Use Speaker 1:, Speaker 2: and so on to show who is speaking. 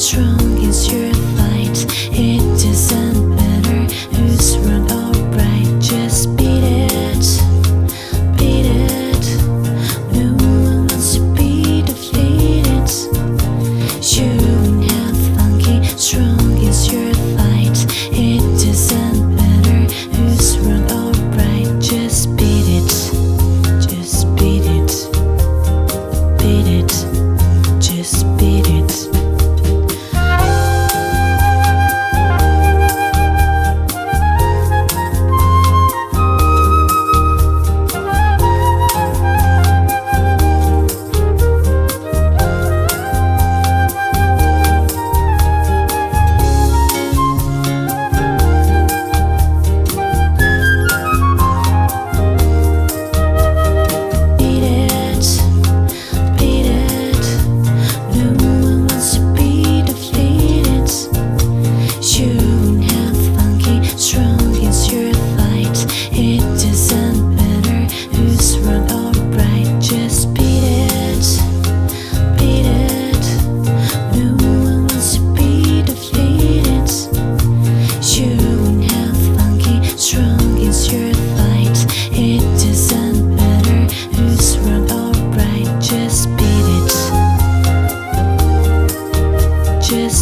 Speaker 1: strong. just